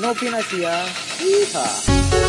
Novinasia. Yeehaw.